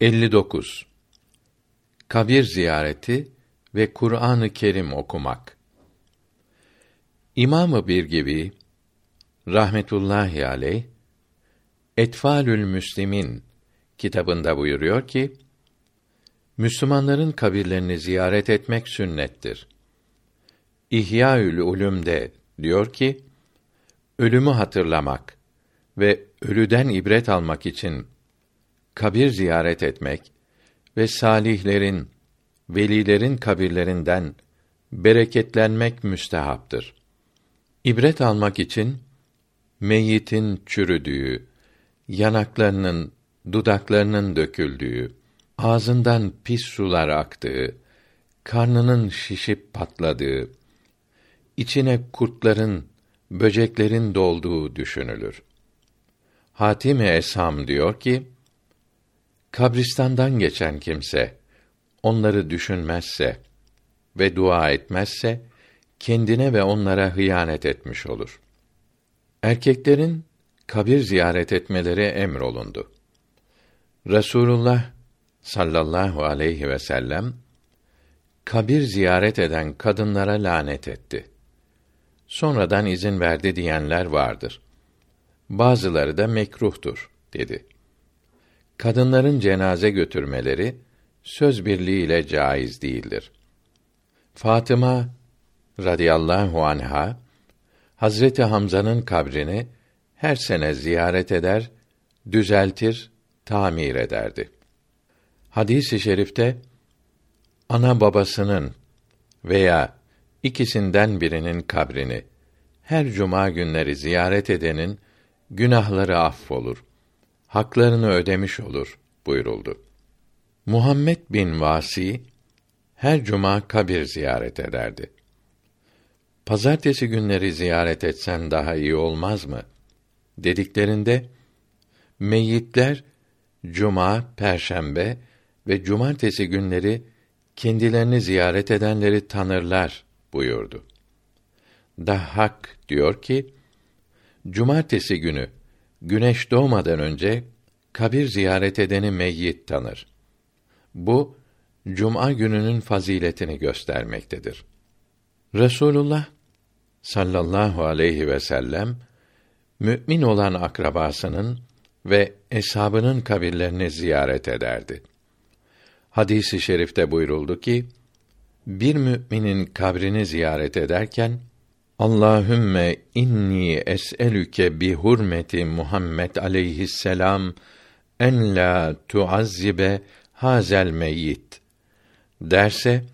59. Kabir ziyareti ve Kur'an-ı Kerim okumak. İmamı bir gibi rahmetullahi aleyh Etfalül Müslimin kitabında buyuruyor ki Müslümanların kabirlerini ziyaret etmek sünnettir. İhyaül Ulum'de diyor ki ölümü hatırlamak ve ölüden ibret almak için kabir ziyaret etmek ve salihlerin, velilerin kabirlerinden bereketlenmek müstehaptır. İbret almak için meyyitin çürüdüğü, yanaklarının, dudaklarının döküldüğü, ağzından pis sular aktığı, karnının şişip patladığı, içine kurtların, böceklerin dolduğu düşünülür. Hatim-i Esam diyor ki, kabristandan geçen kimse onları düşünmezse ve dua etmezse kendine ve onlara hıyanet etmiş olur. Erkeklerin kabir ziyaret etmeleri emrolundu. Resulullah sallallahu aleyhi ve sellem kabir ziyaret eden kadınlara lanet etti. Sonradan izin verdi diyenler vardır. Bazıları da mekruhtur dedi kadınların cenaze götürmeleri söz birliğiyle caiz değildir. Fatıma radıyallahu anha Hazreti Hamza'nın kabrini her sene ziyaret eder, düzeltir, tamir ederdi. Hadis-i şerifte ana babasının veya ikisinden birinin kabrini her cuma günleri ziyaret edenin günahları affolur haklarını ödemiş olur buyuruldu. Muhammed bin Vasi her cuma kabir ziyaret ederdi. Pazartesi günleri ziyaret etsen daha iyi olmaz mı? dediklerinde meyyitler cuma, perşembe ve cumartesi günleri kendilerini ziyaret edenleri tanırlar buyurdu. Dahhak diyor ki, cumartesi günü güneş doğmadan önce kabir ziyaret edeni meyyit tanır. Bu cuma gününün faziletini göstermektedir. Resulullah sallallahu aleyhi ve sellem mümin olan akrabasının ve eshabının kabirlerini ziyaret ederdi. Hadisi şerifte buyuruldu ki bir müminin kabrini ziyaret ederken Allahümme inni es'elüke bi hurmeti Muhammed aleyhisselam en la tuazzibe hazel meyyit derse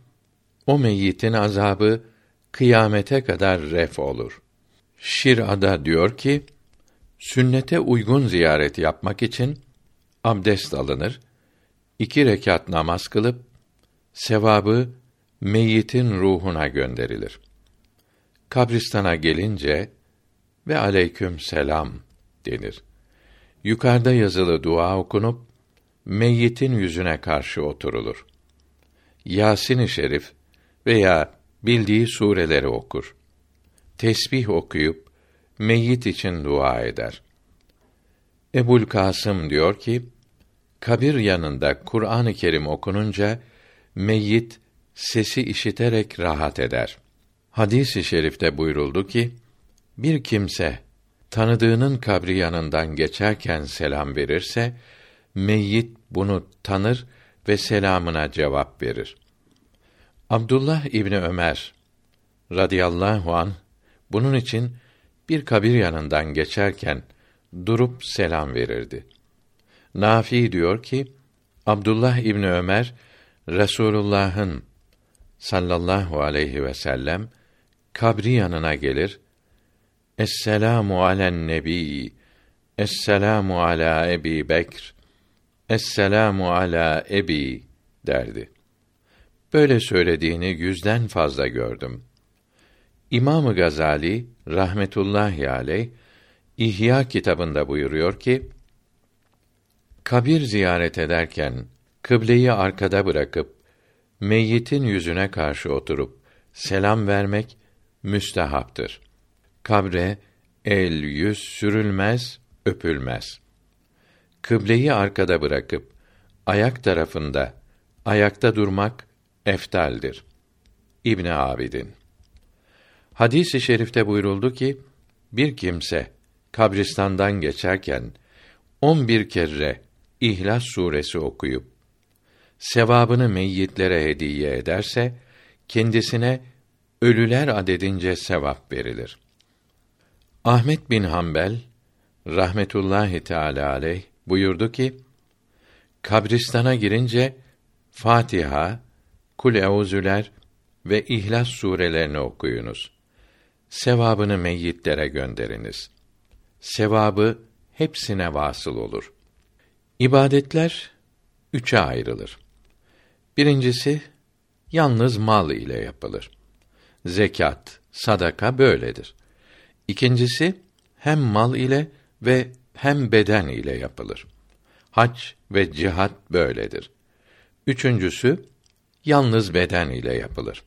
o meyyitin azabı kıyamete kadar ref olur. Şir'ada diyor ki sünnete uygun ziyaret yapmak için abdest alınır, iki rekat namaz kılıp sevabı meyyitin ruhuna gönderilir. Kabristana gelince ve aleyküm selam denir. Yukarıda yazılı dua okunup meyyitin yüzüne karşı oturulur. Yasin-i Şerif veya bildiği sureleri okur. Tesbih okuyup meyyit için dua eder. Ebul Kasım diyor ki, kabir yanında Kur'an-ı Kerim okununca meyyit sesi işiterek rahat eder. Hadis-i şerifte buyuruldu ki, bir kimse tanıdığının kabri yanından geçerken selam verirse, meyyit bunu tanır ve selamına cevap verir. Abdullah İbni Ömer radıyallahu an bunun için bir kabir yanından geçerken durup selam verirdi. Nafi diyor ki Abdullah İbni Ömer Resulullah'ın sallallahu aleyhi ve sellem kabri yanına gelir. Esselamu alen nebi. Esselamu ala Ebi Bekr. Esselamu ala Ebi derdi. Böyle söylediğini yüzden fazla gördüm. İmamı Gazali rahmetullahi aleyh İhya kitabında buyuruyor ki kabir ziyaret ederken kıbleyi arkada bırakıp meyyitin yüzüne karşı oturup selam vermek müstehaptır. Kabre el yüz sürülmez, öpülmez. Kıbleyi arkada bırakıp ayak tarafında ayakta durmak eftaldir. İbn Abidin Hadis-i şerifte buyuruldu ki bir kimse kabristandan geçerken on bir kere İhlas suresi okuyup sevabını meyyitlere hediye ederse kendisine ölüler adedince sevap verilir. Ahmet bin Hanbel rahmetullahi teala aleyh buyurdu ki kabristana girince Fatiha, Kul Euzüler ve İhlas surelerini okuyunuz. Sevabını meyyitlere gönderiniz. Sevabı hepsine vasıl olur. İbadetler üçe ayrılır. Birincisi yalnız mal ile yapılır. Zekat, sadaka böyledir. İkincisi hem mal ile ve hem beden ile yapılır. Hac ve cihat böyledir. Üçüncüsü yalnız beden ile yapılır.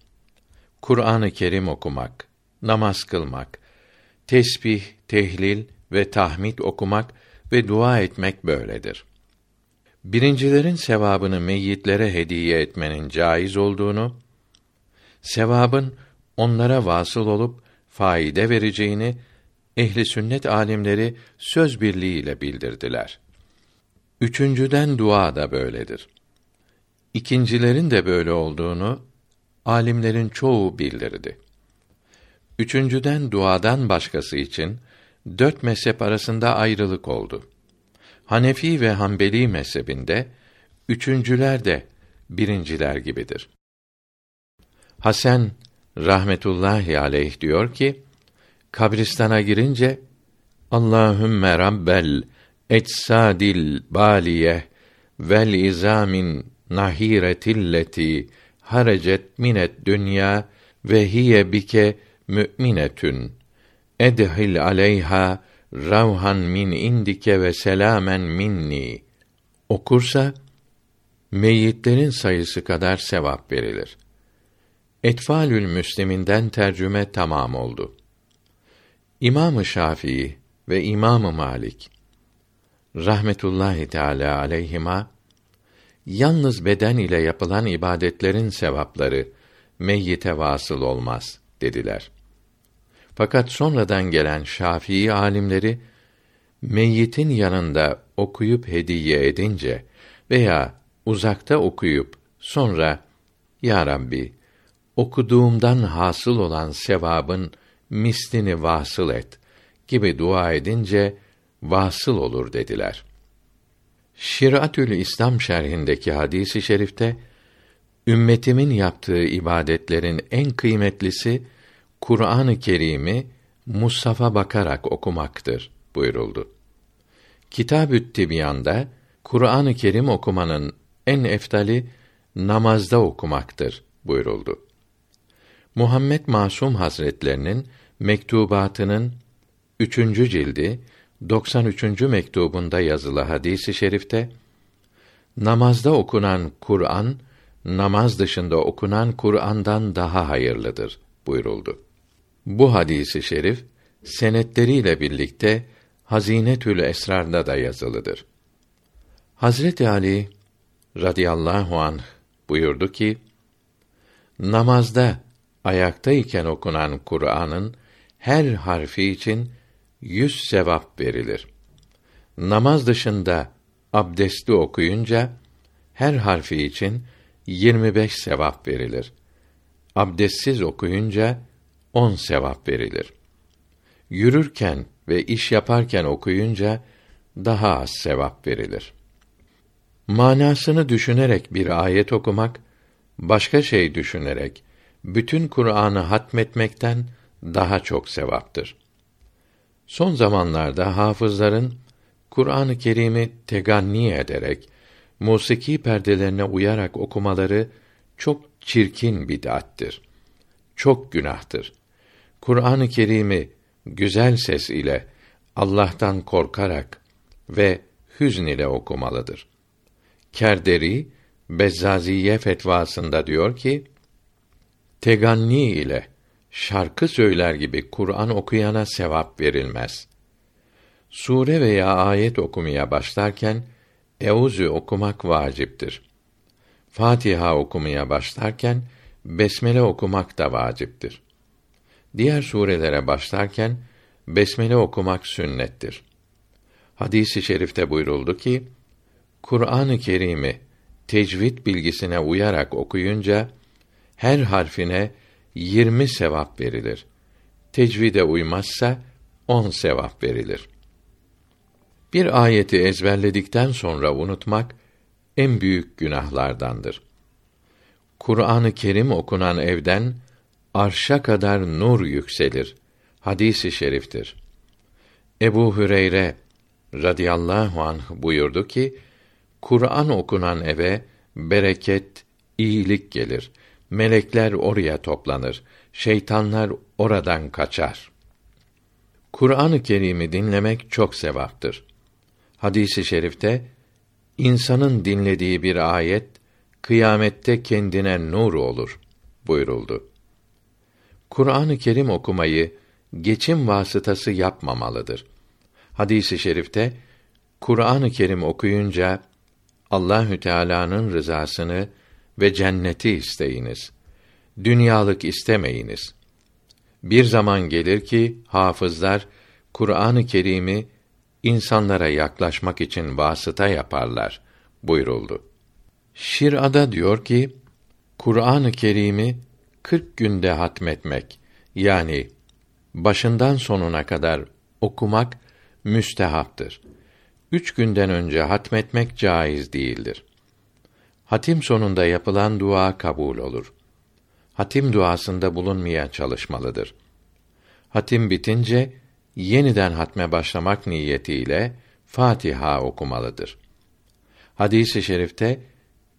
Kur'an-ı Kerim okumak, namaz kılmak, tesbih, tehlil ve tahmid okumak ve dua etmek böyledir. Birincilerin sevabını meyyitlere hediye etmenin caiz olduğunu, sevabın onlara vasıl olup faide vereceğini ehli sünnet alimleri söz birliğiyle bildirdiler. Üçüncüden dua da böyledir. İkincilerin de böyle olduğunu alimlerin çoğu bildirdi. Üçüncüden duadan başkası için dört mezhep arasında ayrılık oldu. Hanefi ve Hanbeli mezhebinde üçüncüler de birinciler gibidir. Hasan rahmetullahi aleyh diyor ki kabristana girince Allahümme rabbel etsadil baliye vel izamin nahiretilleti harecet minet dünya ve hiye bike mü'minetün edhil aleyha ravhan min indike ve selamen minni okursa meyyitlerin sayısı kadar sevap verilir. Etfalül Müslim'inden tercüme tamam oldu. İmam-ı Şafii ve İmam-ı Malik rahmetullahi teala aleyhima yalnız beden ile yapılan ibadetlerin sevapları meyyite vasıl olmaz dediler. Fakat sonradan gelen Şafii alimleri meyyitin yanında okuyup hediye edince veya uzakta okuyup sonra ya Rabbi okuduğumdan hasıl olan sevabın mislini vasıl et gibi dua edince vasıl olur dediler. Şiratül İslam şerhindeki hadisi i şerifte ümmetimin yaptığı ibadetlerin en kıymetlisi Kur'an-ı Kerim'i Musaf'a bakarak okumaktır buyuruldu. Kitab-ü Tibyan'da Kur'an-ı Kerim okumanın en eftali namazda okumaktır buyuruldu. Muhammed Masum Hazretlerinin mektubatının üçüncü cildi 93. mektubunda yazılı hadisi şerifte namazda okunan Kur'an namaz dışında okunan Kur'an'dan daha hayırlıdır buyuruldu. Bu hadisi şerif senetleriyle birlikte Hazinetül Esrar'da da yazılıdır. Hazreti Ali radıyallahu anh buyurdu ki: Namazda ayaktayken okunan Kur'an'ın her harfi için yüz sevap verilir. Namaz dışında abdestli okuyunca her harfi için 25 sevap verilir. Abdestsiz okuyunca 10 sevap verilir. Yürürken ve iş yaparken okuyunca daha az sevap verilir. Manasını düşünerek bir ayet okumak, başka şey düşünerek bütün Kur'an'ı hatmetmekten daha çok sevaptır. Son zamanlarda hafızların Kur'an-ı Kerim'i teganni ederek musiki perdelerine uyarak okumaları çok çirkin bid'attir. Çok günahtır. Kur'an-ı Kerim'i güzel ses ile Allah'tan korkarak ve hüzn ile okumalıdır. Kerderi Bezzaziye fetvasında diyor ki: Teganni ile şarkı söyler gibi Kur'an okuyana sevap verilmez. Sure veya ayet okumaya başlarken Euzü okumak vaciptir. Fatiha okumaya başlarken besmele okumak da vaciptir. Diğer surelere başlarken besmele okumak sünnettir. Hadisi i şerifte buyuruldu ki Kur'an-ı Kerim'i tecvid bilgisine uyarak okuyunca her harfine yirmi sevap verilir. Tecvide uymazsa on sevap verilir. Bir ayeti ezberledikten sonra unutmak en büyük günahlardandır. Kur'an-ı Kerim okunan evden arşa kadar nur yükselir. Hadisi şeriftir. Ebu Hüreyre radıyallahu anh buyurdu ki, Kur'an okunan eve bereket, iyilik gelir. Melekler oraya toplanır. Şeytanlar oradan kaçar. Kur'an-ı Kerim'i dinlemek çok sevaptır. Hadisi i şerifte insanın dinlediği bir ayet kıyamette kendine nur olur buyuruldu. Kur'an-ı Kerim okumayı geçim vasıtası yapmamalıdır. Hadisi i şerifte Kur'an-ı Kerim okuyunca Allahü Teala'nın rızasını ve cenneti isteyiniz. Dünyalık istemeyiniz. Bir zaman gelir ki hafızlar Kur'an-ı Kerim'i insanlara yaklaşmak için vasıta yaparlar buyuruldu. Şir'ada diyor ki Kur'an-ı Kerim'i 40 günde hatmetmek yani başından sonuna kadar okumak müstehaptır. Üç günden önce hatmetmek caiz değildir. Hatim sonunda yapılan dua kabul olur. Hatim duasında bulunmaya çalışmalıdır. Hatim bitince yeniden hatme başlamak niyetiyle Fatiha okumalıdır. Hadisi i şerifte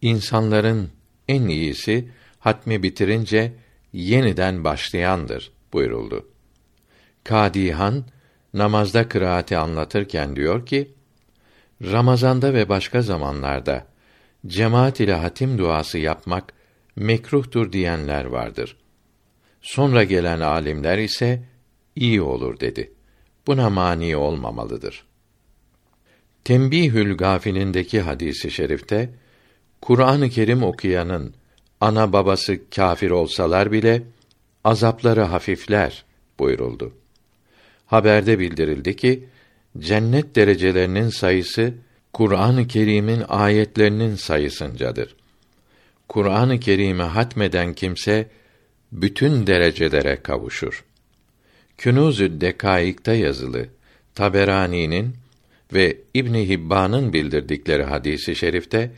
insanların en iyisi hatmi bitirince yeniden başlayandır buyuruldu. Kadihan namazda kıraati anlatırken diyor ki: Ramazanda ve başka zamanlarda cemaat ile hatim duası yapmak mekruhtur diyenler vardır. Sonra gelen alimler ise iyi olur dedi. Buna mani olmamalıdır. Tembihül Gafilindeki hadisi şerifte Kur'an-ı Kerim okuyanın ana babası kâfir olsalar bile azapları hafifler buyuruldu. Haberde bildirildi ki cennet derecelerinin sayısı Kur'an-ı Kerim'in ayetlerinin sayısıncadır. Kur'an-ı Kerim'i hatmeden kimse bütün derecelere kavuşur. Künûz-ü Dekaik'ta yazılı Taberani'nin ve İbn Hibban'ın bildirdikleri hadisi şerifte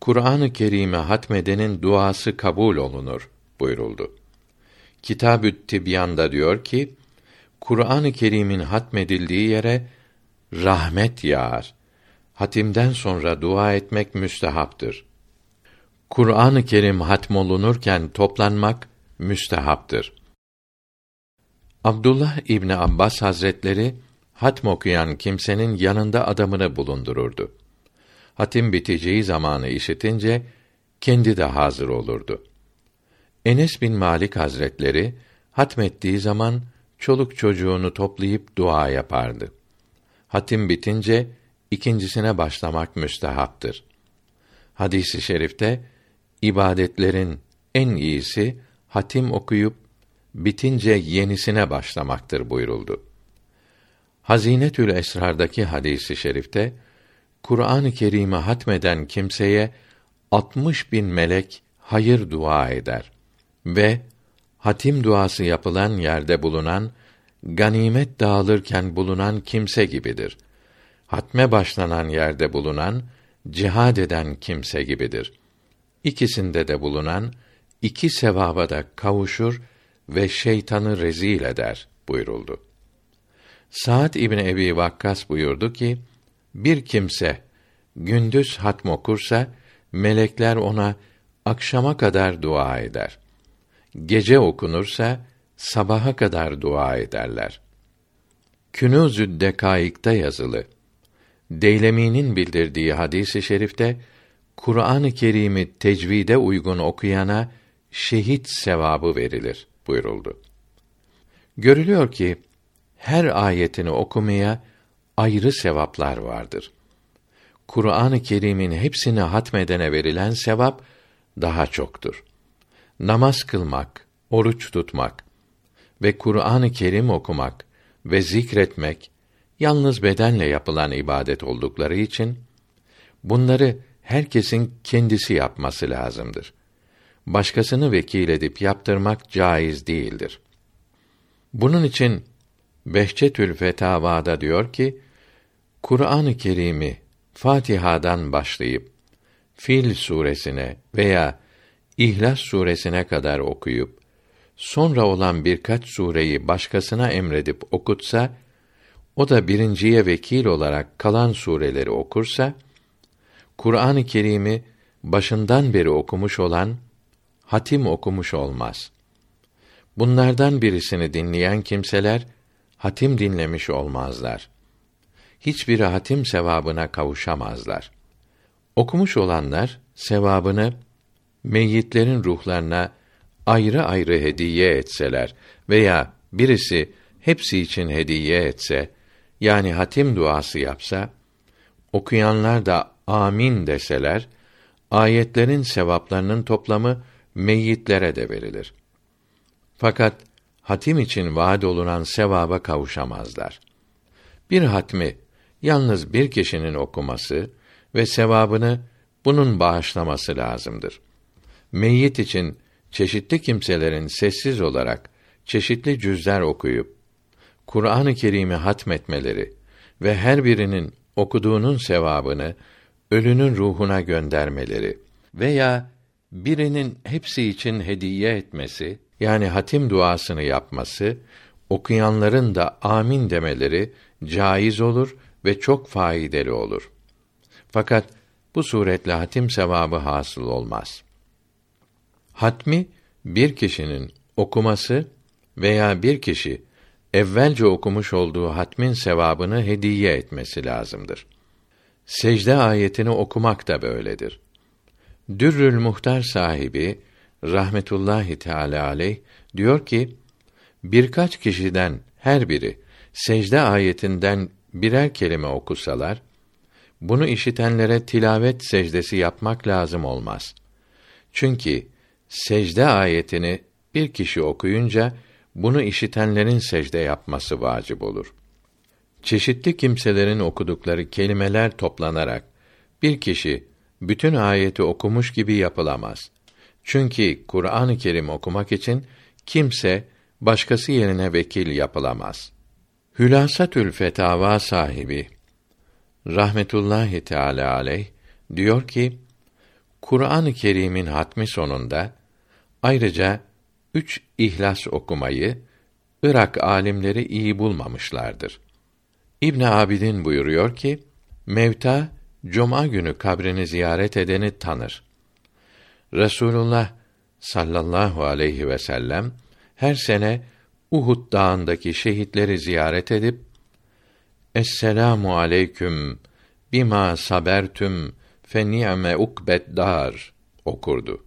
Kur'an-ı Kerim'i hatmedenin duası kabul olunur buyuruldu. Kitab-ü Tibyan'da diyor ki Kur'an-ı Kerim'in hatmedildiği yere rahmet yağar. Hatimden sonra dua etmek müstehaptır. Kur'an-ı Kerim hatmolunurken toplanmak müstehaptır. Abdullah İbni Abbas Hazretleri hatm okuyan kimsenin yanında adamını bulundururdu. Hatim biteceği zamanı işitince kendi de hazır olurdu. Enes bin Malik Hazretleri hatmettiği zaman çoluk çocuğunu toplayıp dua yapardı. Hatim bitince ikincisine başlamak müstehaptır. Hadisi i şerifte ibadetlerin en iyisi hatim okuyup bitince yenisine başlamaktır buyuruldu. Hazinetül Esrar'daki hadisi i şerifte Kur'an-ı Kerim'i hatmeden kimseye 60 bin melek hayır dua eder ve hatim duası yapılan yerde bulunan ganimet dağılırken bulunan kimse gibidir. Hatme başlanan yerde bulunan cihad eden kimse gibidir. İkisinde de bulunan iki sevaba da kavuşur ve şeytanı rezil eder buyuruldu. Saad İbn Ebi Vakkas buyurdu ki: Bir kimse gündüz hatm okursa melekler ona akşama kadar dua eder. Gece okunursa sabaha kadar dua ederler. Künûz-ü Dekaik'ta yazılı. Deylemi'nin bildirdiği hadisi şerifte Kur'an-ı Kerim'i tecvide uygun okuyana şehit sevabı verilir buyuruldu. Görülüyor ki her ayetini okumaya ayrı sevaplar vardır. Kur'an-ı Kerim'in hepsini hatmedene verilen sevap daha çoktur. Namaz kılmak, oruç tutmak ve Kur'an-ı Kerim okumak ve zikretmek yalnız bedenle yapılan ibadet oldukları için bunları herkesin kendisi yapması lazımdır. Başkasını vekil edip yaptırmak caiz değildir. Bunun için Behçetül Fetavada diyor ki, Kur'an-ı Kerim'i Fatiha'dan başlayıp Fil suresine veya İhlas suresine kadar okuyup sonra olan birkaç sureyi başkasına emredip okutsa, o da birinciye vekil olarak kalan sureleri okursa, Kur'an-ı Kerim'i başından beri okumuş olan hatim okumuş olmaz. Bunlardan birisini dinleyen kimseler hatim dinlemiş olmazlar. Hiçbiri hatim sevabına kavuşamazlar. Okumuş olanlar sevabını meyyitlerin ruhlarına ayrı ayrı hediye etseler veya birisi hepsi için hediye etse, yani hatim duası yapsa, okuyanlar da amin deseler, ayetlerin sevaplarının toplamı meyyitlere de verilir. Fakat hatim için vaad olunan sevaba kavuşamazlar. Bir hatmi yalnız bir kişinin okuması ve sevabını bunun bağışlaması lazımdır. Meyyit için çeşitli kimselerin sessiz olarak çeşitli cüzler okuyup Kur'an-ı Kerim'i hatmetmeleri ve her birinin okuduğunun sevabını ölünün ruhuna göndermeleri veya birinin hepsi için hediye etmesi yani hatim duasını yapması okuyanların da amin demeleri caiz olur ve çok faydalı olur. Fakat bu suretle hatim sevabı hasıl olmaz. Hatmi bir kişinin okuması veya bir kişi evvelce okumuş olduğu hatmin sevabını hediye etmesi lazımdır. Secde ayetini okumak da böyledir. Dürrül Muhtar sahibi rahmetullahi teala aleyh diyor ki birkaç kişiden her biri secde ayetinden birer kelime okusalar bunu işitenlere tilavet secdesi yapmak lazım olmaz. Çünkü secde ayetini bir kişi okuyunca bunu işitenlerin secde yapması vacip olur. Çeşitli kimselerin okudukları kelimeler toplanarak bir kişi bütün ayeti okumuş gibi yapılamaz. Çünkü Kur'an-ı Kerim okumak için kimse başkası yerine vekil yapılamaz. Hülasatül Fetava sahibi rahmetullahi teala aleyh diyor ki Kur'an-ı Kerim'in hatmi sonunda ayrıca üç ihlas okumayı Irak alimleri iyi bulmamışlardır. İbn Abidin buyuruyor ki mevta cuma günü kabrini ziyaret edeni tanır. Resulullah sallallahu aleyhi ve sellem her sene Uhud dağındaki şehitleri ziyaret edip Esselamu aleyküm bima sabertüm fe ni'me ukbed dar okurdu.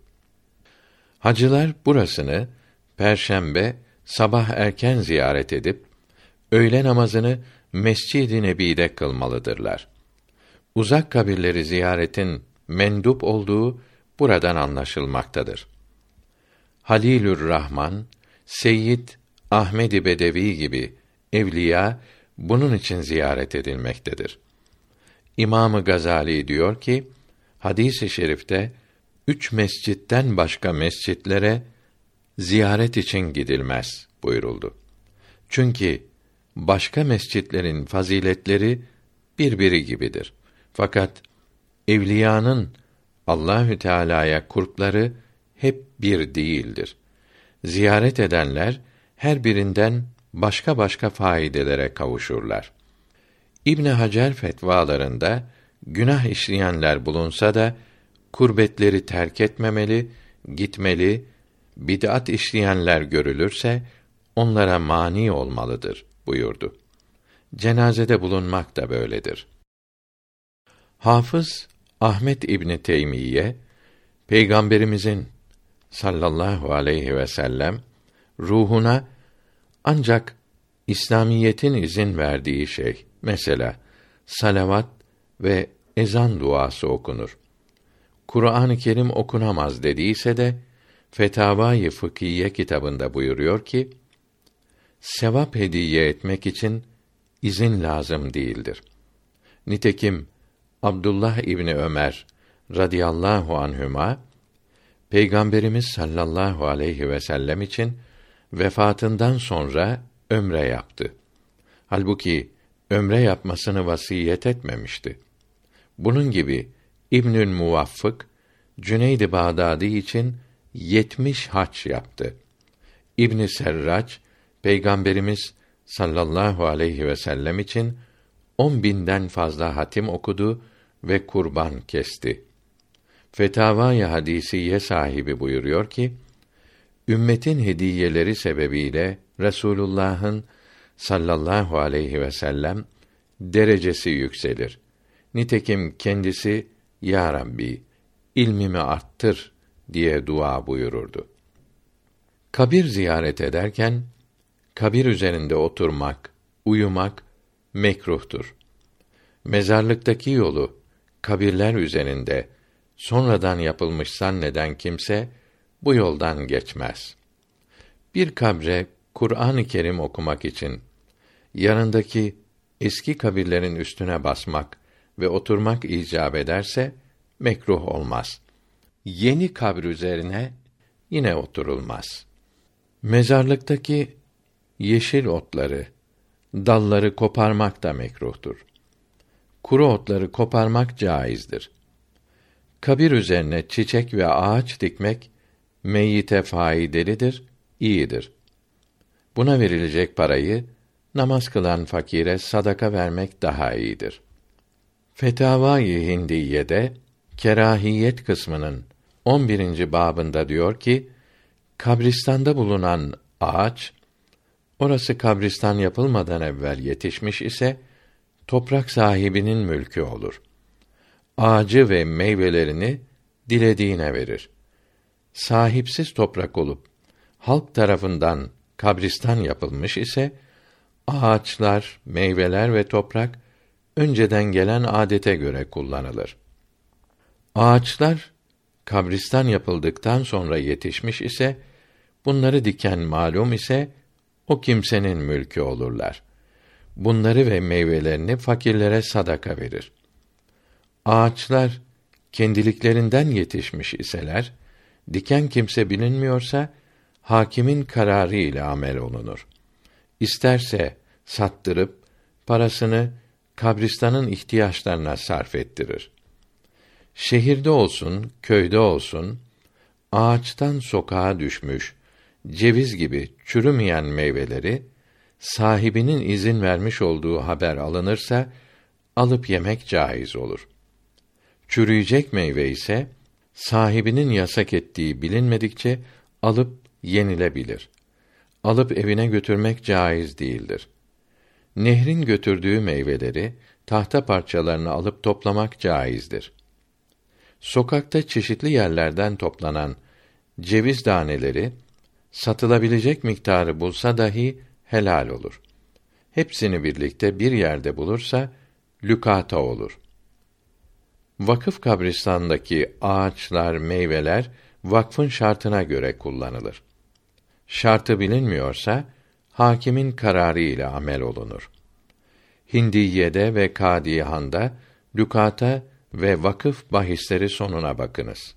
Hacılar burasını perşembe sabah erken ziyaret edip öğle namazını Mescid-i Nebi'de kılmalıdırlar. Uzak kabirleri ziyaretin mendup olduğu buradan anlaşılmaktadır. Halilür Rahman, Seyyid Ahmedi Bedevi gibi evliya bunun için ziyaret edilmektedir. İmamı Gazali diyor ki, hadisi şerifte üç mescitten başka mescitlere ziyaret için gidilmez buyuruldu. Çünkü başka mescitlerin faziletleri birbiri gibidir. Fakat evliyanın Allahü Teala'ya kurpları hep bir değildir. Ziyaret edenler her birinden başka başka faydelere kavuşurlar. İbn Hacer fetvalarında günah işleyenler bulunsa da kurbetleri terk etmemeli, gitmeli, bid'at işleyenler görülürse onlara mani olmalıdır buyurdu. Cenazede bulunmak da böyledir. Hafız Ahmet İbni Teymiye Peygamberimizin sallallahu aleyhi ve sellem ruhuna ancak İslamiyetin izin verdiği şey mesela salavat ve ezan duası okunur. Kur'an-ı Kerim okunamaz dediyse de Fetavai Fıkhiye kitabında buyuruyor ki sevap hediye etmek için izin lazım değildir. Nitekim Abdullah İbni Ömer radıyallahu anhüma Peygamberimiz sallallahu aleyhi ve sellem için vefatından sonra ömre yaptı. Halbuki ömre yapmasını vasiyet etmemişti. Bunun gibi İbnül Muvaffık Cüneyd-i Bağdadi için yetmiş haç yaptı. İbn Serraç Peygamberimiz sallallahu aleyhi ve sellem için on binden fazla hatim okudu ve kurban kesti. Fetavai Hadisiye sahibi buyuruyor ki, ümmetin hediyeleri sebebiyle Resulullah'ın sallallahu aleyhi ve sellem derecesi yükselir. Nitekim kendisi ya Rabbi ilmimi arttır diye dua buyururdu. Kabir ziyaret ederken kabir üzerinde oturmak, uyumak mekruhtur. Mezarlıktaki yolu kabirler üzerinde sonradan yapılmış zanneden kimse bu yoldan geçmez. Bir kabre Kur'an-ı Kerim okumak için yanındaki eski kabirlerin üstüne basmak ve oturmak icap ederse mekruh olmaz. Yeni kabr üzerine yine oturulmaz. Mezarlıktaki yeşil otları, dalları koparmak da mekruhtur. Kuru otları koparmak caizdir. Kabir üzerine çiçek ve ağaç dikmek meyyite faidelidir, iyidir. Buna verilecek parayı namaz kılan fakire sadaka vermek daha iyidir. Fetavai Hindiye'de kerahiyet kısmının 11. babında diyor ki kabristanda bulunan ağaç orası kabristan yapılmadan evvel yetişmiş ise toprak sahibinin mülkü olur. Ağacı ve meyvelerini dilediğine verir. Sahipsiz toprak olup halk tarafından kabristan yapılmış ise ağaçlar, meyveler ve toprak önceden gelen adete göre kullanılır. Ağaçlar kabristan yapıldıktan sonra yetişmiş ise bunları diken malum ise o kimsenin mülkü olurlar. Bunları ve meyvelerini fakirlere sadaka verir. Ağaçlar kendiliklerinden yetişmiş iseler, diken kimse bilinmiyorsa hakimin kararı ile amel olunur. İsterse sattırıp parasını kabristanın ihtiyaçlarına sarf ettirir. Şehirde olsun, köyde olsun, ağaçtan sokağa düşmüş, ceviz gibi çürümeyen meyveleri, sahibinin izin vermiş olduğu haber alınırsa, alıp yemek caiz olur. Çürüyecek meyve ise, sahibinin yasak ettiği bilinmedikçe, alıp yenilebilir. Alıp evine götürmek caiz değildir. Nehrin götürdüğü meyveleri, tahta parçalarını alıp toplamak caizdir. Sokakta çeşitli yerlerden toplanan ceviz taneleri satılabilecek miktarı bulsa dahi helal olur. Hepsini birlikte bir yerde bulursa lükata olur. Vakıf kabristandaki ağaçlar, meyveler vakfın şartına göre kullanılır. Şartı bilinmiyorsa hakimin kararı ile amel olunur. Hindiye'de ve Kadihan'da lükata ve vakıf bahisleri sonuna bakınız.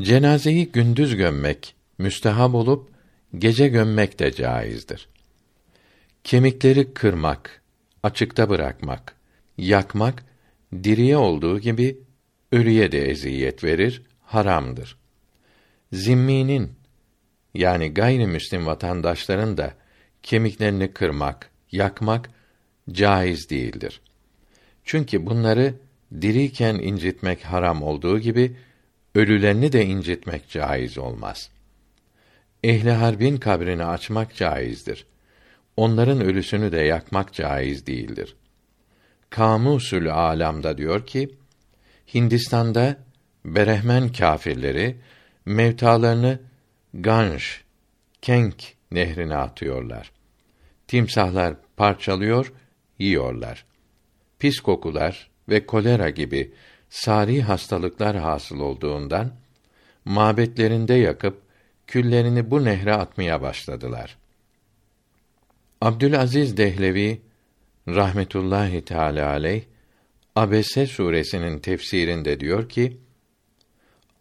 Cenazeyi gündüz gömmek müstehab olup gece gömmek de caizdir. Kemikleri kırmak, açıkta bırakmak, yakmak diriye olduğu gibi ölüye de eziyet verir, haramdır. Zimminin yani gayrimüslim vatandaşların da kemiklerini kırmak, yakmak caiz değildir. Çünkü bunları diriyken incitmek haram olduğu gibi ölülerini de incitmek caiz olmaz. Ehli harbin kabrini açmak caizdir. Onların ölüsünü de yakmak caiz değildir. Kamusül Alam'da diyor ki, Hindistan'da Berehmen kâfirleri mevtalarını Ganj, Kenk nehrine atıyorlar. Timsahlar parçalıyor, yiyorlar. Pis kokular ve kolera gibi sari hastalıklar hasıl olduğundan mabetlerinde yakıp küllerini bu nehre atmaya başladılar. Abdülaziz Dehlevi rahmetullahi teala aleyh Abese suresinin tefsirinde diyor ki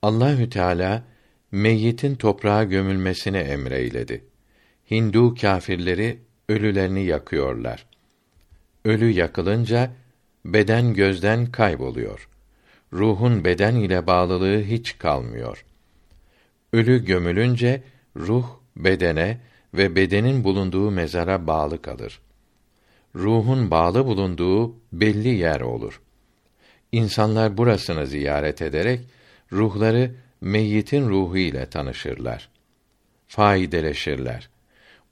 Allahü Teala meyyitin toprağa gömülmesini emreyledi. Hindu kâfirleri ölülerini yakıyorlar. Ölü yakılınca beden gözden kayboluyor. Ruhun beden ile bağlılığı hiç kalmıyor. Ölü gömülünce ruh bedene ve bedenin bulunduğu mezara bağlı kalır. Ruhun bağlı bulunduğu belli yer olur. İnsanlar burasını ziyaret ederek ruhları meyyitin ruhu ile tanışırlar. Faydeleşirler.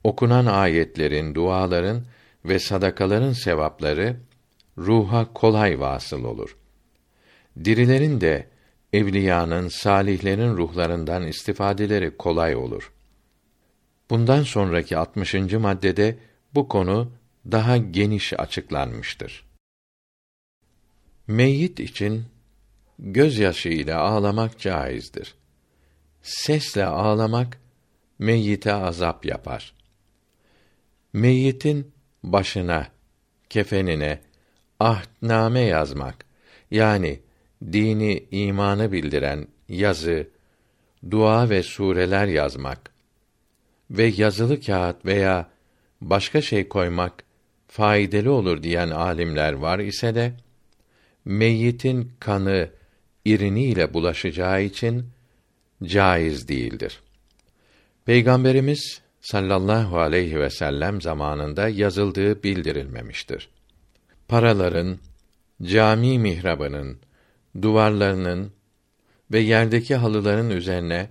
Okunan ayetlerin, duaların ve sadakaların sevapları ruha kolay vasıl olur. Dirilerin de evliyanın, salihlerin ruhlarından istifadeleri kolay olur. Bundan sonraki 60. maddede bu konu daha geniş açıklanmıştır. Meyyit için gözyaşı ile ağlamak caizdir. Sesle ağlamak meyyite azap yapar. Meyyitin başına, kefenine ahdname yazmak yani dini imanı bildiren yazı, dua ve sureler yazmak ve yazılı kağıt veya başka şey koymak faydalı olur diyen alimler var ise de meyyitin kanı iriniyle bulaşacağı için caiz değildir. Peygamberimiz sallallahu aleyhi ve sellem zamanında yazıldığı bildirilmemiştir. Paraların, cami mihrabının, duvarlarının ve yerdeki halıların üzerine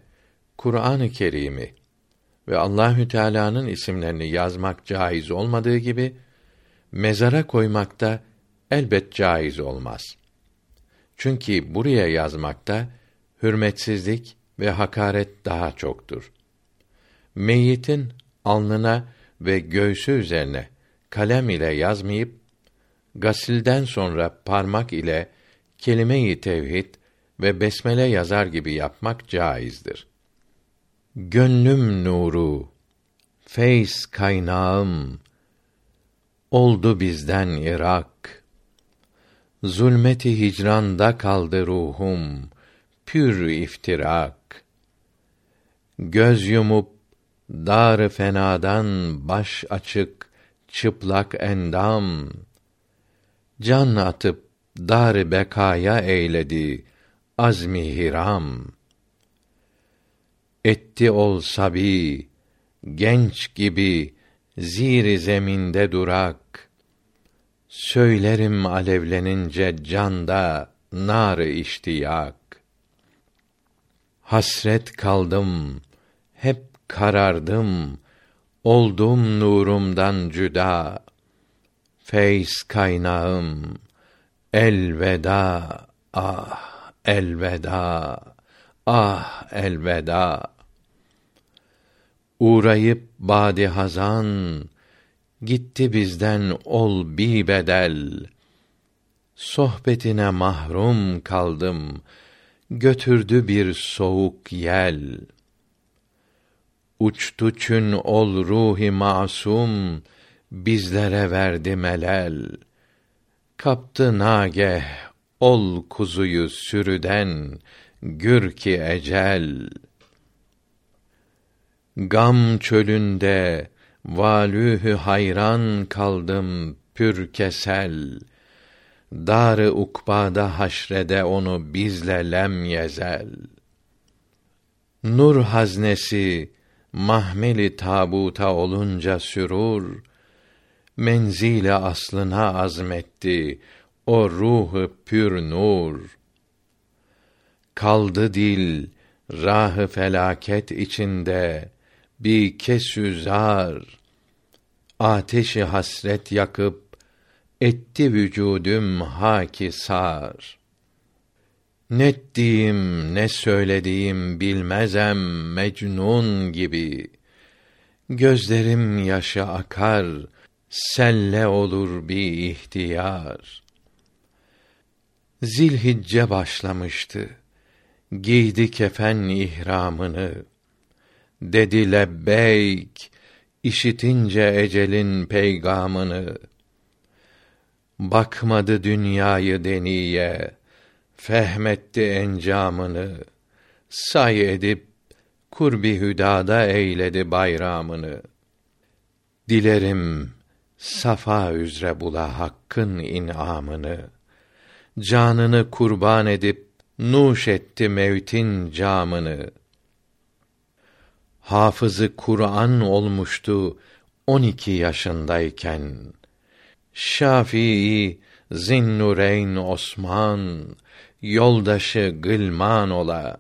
Kur'an-ı Kerim'i ve Allahü Teala'nın isimlerini yazmak caiz olmadığı gibi mezara koymakta elbet caiz olmaz. Çünkü buraya yazmakta hürmetsizlik ve hakaret daha çoktur. Meyyitin alnına ve göğsü üzerine kalem ile yazmayıp gasilden sonra parmak ile kelime-i tevhid ve besmele yazar gibi yapmak caizdir. Gönlüm nuru, feyz kaynağım, oldu bizden Irak. Zulmeti hicranda kaldı ruhum, pür iftirak. Göz yumup dar fenadan baş açık çıplak endam. Can atıp dar bekaya eyledi azmi hiram. Etti ol sabi genç gibi ziri zeminde durak. Söylerim alevlenince canda nar iştiyak. Hasret kaldım hep karardım oldum nurumdan cüda feyz kaynağım elveda ah elveda ah elveda. Uğrayıp badi hazan gitti bizden ol bi bedel. Sohbetine mahrum kaldım götürdü bir soğuk yel uçtu çün ol ruhi masum bizlere verdi melel. Kaptı nageh ol kuzuyu sürüden gür ki ecel. Gam çölünde valühü hayran kaldım pür kesel. Dar ukbada haşrede onu bizle lem yezel. Nur haznesi mahmeli tabuta olunca sürur menzile aslına azmetti o ruhu pür nur. Kaldı dil rahı felaket içinde bir kesüzar ateşi hasret yakıp etti vücudum haki sar ne diyeyim ne söylediğim bilmezem mecnun gibi gözlerim yaşa akar selle olur bir ihtiyar Zilhicce başlamıştı. Giydi kefen ihramını. Dedi lebbeyk, işitince ecelin peygamını. Bakmadı dünyayı deniye, fehmetti encamını. Say edip kurbi hüdada eyledi bayramını. Dilerim safa üzre bula hakkın inamını. Canını kurban edip nuş etti mevtin camını. Hafızı Kur'an olmuştu on iki yaşındayken. Şafii Zinnureyn Osman yoldaşı Gılman ola.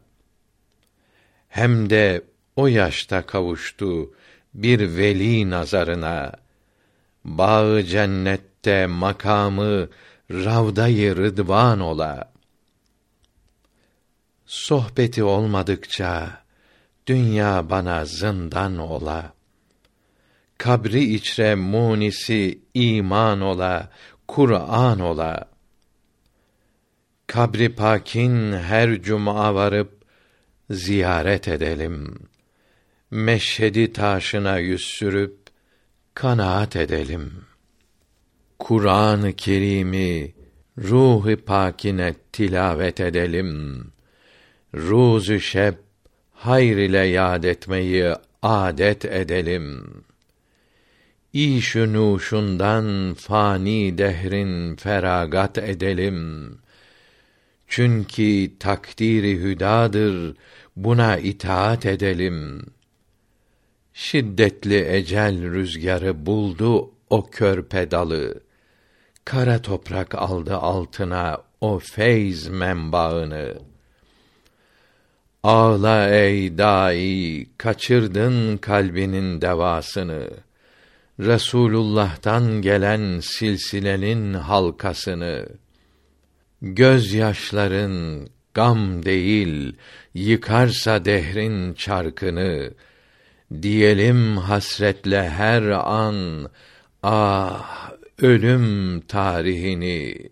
Hem de o yaşta kavuştu bir veli nazarına. Bağı cennette makamı ravdayı rıdvan ola. Sohbeti olmadıkça dünya bana zindan ola. Kabri içre munisi iman ola Kur'an ola kabri pakin her cuma varıp ziyaret edelim. Meşhedi taşına yüz sürüp kanaat edelim. Kur'an-ı Kerim'i ruh-ı pakine tilavet edelim. Ruzu şeb hayr ile yad etmeyi adet edelim. İş-ü nuşundan fani dehrin feragat edelim. Çünkü takdiri hüdadır buna itaat edelim. Şiddetli ecel rüzgarı buldu o körpe dalı. Kara toprak aldı altına o feyz menbaını. Ağla ey dai, kaçırdın kalbinin devasını. Resulullah'tan gelen silsilenin halkasını. Göz yaşların gam değil, yıkarsa dehrin çarkını, diyelim hasretle her an, ah ölüm tarihini.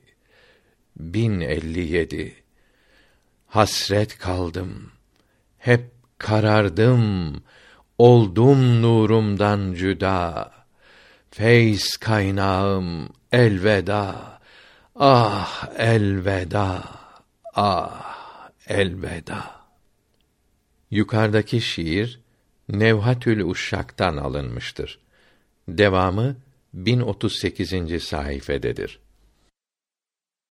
1057 Hasret kaldım, hep karardım, oldum nurumdan cüda. Feyz kaynağım elveda, ah elveda, ah elveda. Yukarıdaki şiir Nevhatül Uşşak'tan alınmıştır. Devamı 1038. sayfededir.